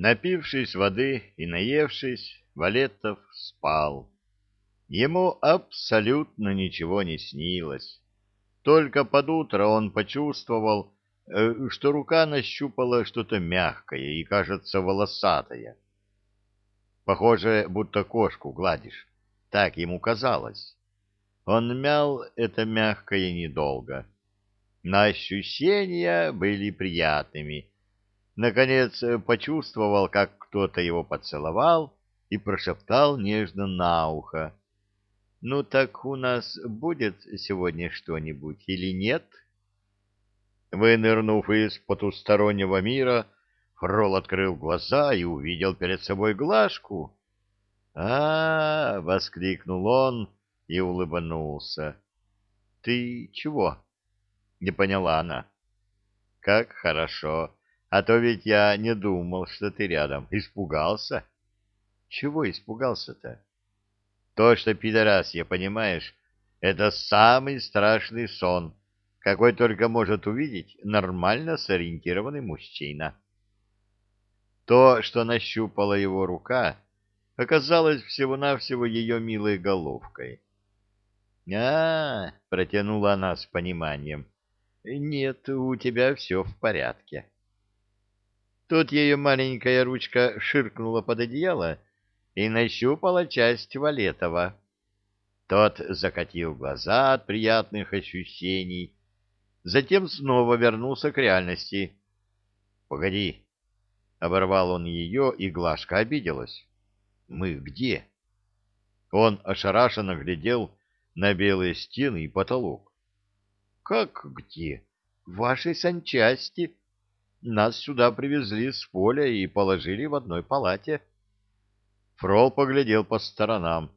Напившись воды и наевшись, Валетов спал. Ему абсолютно ничего не снилось. Только под утро он почувствовал, э, что рука нащупала что-то мягкое и, кажется, волосатое. Похоже, будто кошку гладишь. Так ему казалось. Он мял это мягкое недолго. На ощущения были приятными, Наконец э, почувствовал, как кто-то его поцеловал и прошептал нежно на ухо. «Ну так у нас будет сегодня что-нибудь или нет?» Вынырнув из потустороннего мира, Фрол открыл глаза и увидел перед собой Глашку. а, -а, -а воскликнул он и улыбнулся. «Ты чего?» — не поняла она. «Как хорошо!» А то ведь я не думал, что ты рядом. Испугался? Чего испугался-то? То, что пидорас, я понимаешь, это самый страшный сон, какой только может увидеть нормально сориентированный мужчина. То, что нащупала его рука, оказалось всего-навсего ее милой головкой. а, -а, -а протянула она с пониманием. — Нет, у тебя все в порядке. Тут ее маленькая ручка ширкнула под одеяло и нащупала часть Валетова. Тот закатил глаза от приятных ощущений, затем снова вернулся к реальности. — Погоди! — оборвал он ее, и Глашка обиделась. — Мы где? Он ошарашенно глядел на белые стены и потолок. — Как где? В вашей санчасти. Нас сюда привезли с поля и положили в одной палате. Фрол поглядел по сторонам.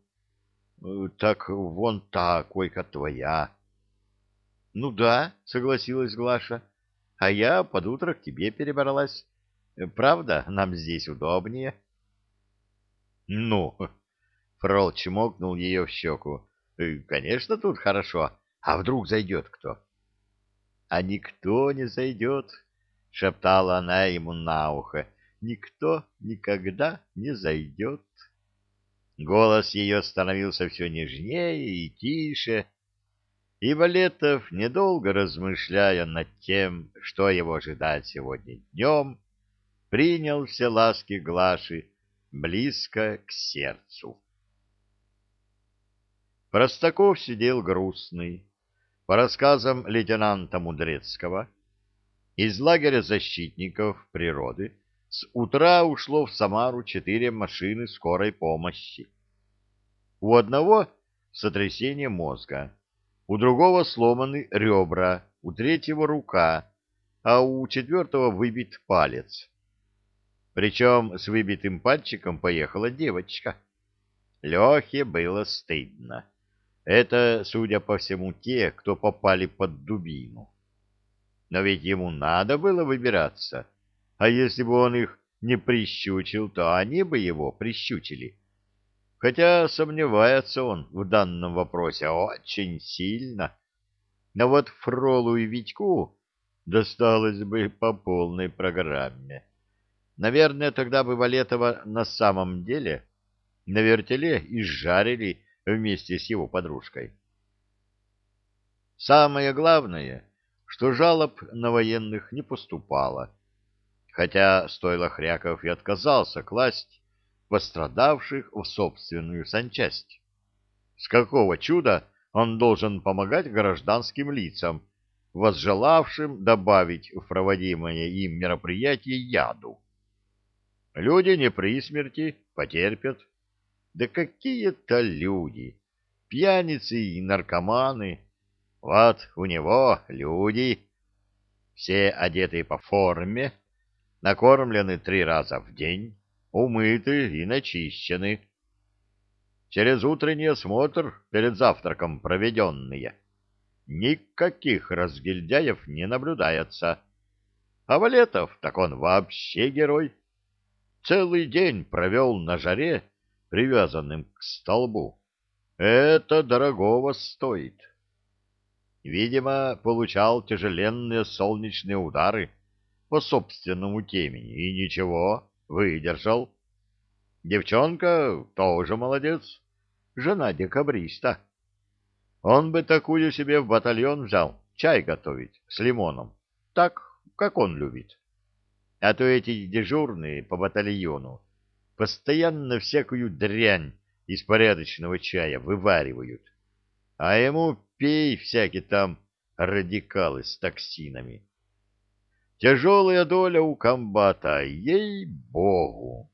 «Э, — Так вон та койка твоя. — Ну да, — согласилась Глаша, — а я под утро к тебе перебралась. Правда, нам здесь удобнее. — Ну, — Фрол чмокнул ее в щеку, «Э, — конечно, тут хорошо, а вдруг зайдет кто? — А никто не зайдет, — шептала она ему на ухо, — никто никогда не зайдет. Голос ее становился все нежнее и тише, и Валетов, недолго размышляя над тем, что его ожидать сегодня днем, принял все ласки Глаши близко к сердцу. Простаков сидел грустный. По рассказам лейтенанта Мудрецкого, из лагеря защитников природы с утра ушло в Самару четыре машины скорой помощи. У одного сотрясение мозга, у другого сломаны ребра, у третьего рука, а у четвертого выбит палец. Причем с выбитым пальчиком поехала девочка. Лехе было стыдно. Это, судя по всему, те, кто попали под дубину. Но ведь ему надо было выбираться. А если бы он их не прищучил, то они бы его прищучили. Хотя сомневается он в данном вопросе очень сильно. Но вот Фролу и Витьку досталось бы по полной программе. Наверное, тогда бы Валетова на самом деле на вертеле изжарили вместе с его подружкой. Самое главное — что жалоб на военных не поступало, хотя стоило Хряков и отказался класть пострадавших в собственную санчасть. С какого чуда он должен помогать гражданским лицам, возжелавшим добавить в проводимое им мероприятие яду? Люди не при смерти, потерпят. Да какие-то люди! Пьяницы и наркоманы, вот у него люди, все одеты по форме, накормлены три раза в день, умыты и начищены. Через утренний осмотр перед завтраком проведенные. Никаких разгильдяев не наблюдается. А Валетов, так он вообще герой. Целый день провел на жаре, привязанным к столбу. Это дорогого стоит. Видимо, получал тяжеленные солнечные удары по собственному темени, и ничего, выдержал. Девчонка тоже молодец, жена декабриста. Он бы такую себе в батальон взял, чай готовить с лимоном, так, как он любит. А то эти дежурные по батальону постоянно всякую дрянь из порядочного чая вываривают. А ему пей всякие там радикалы с токсинами. Тяжелая доля у комбата, ей-богу!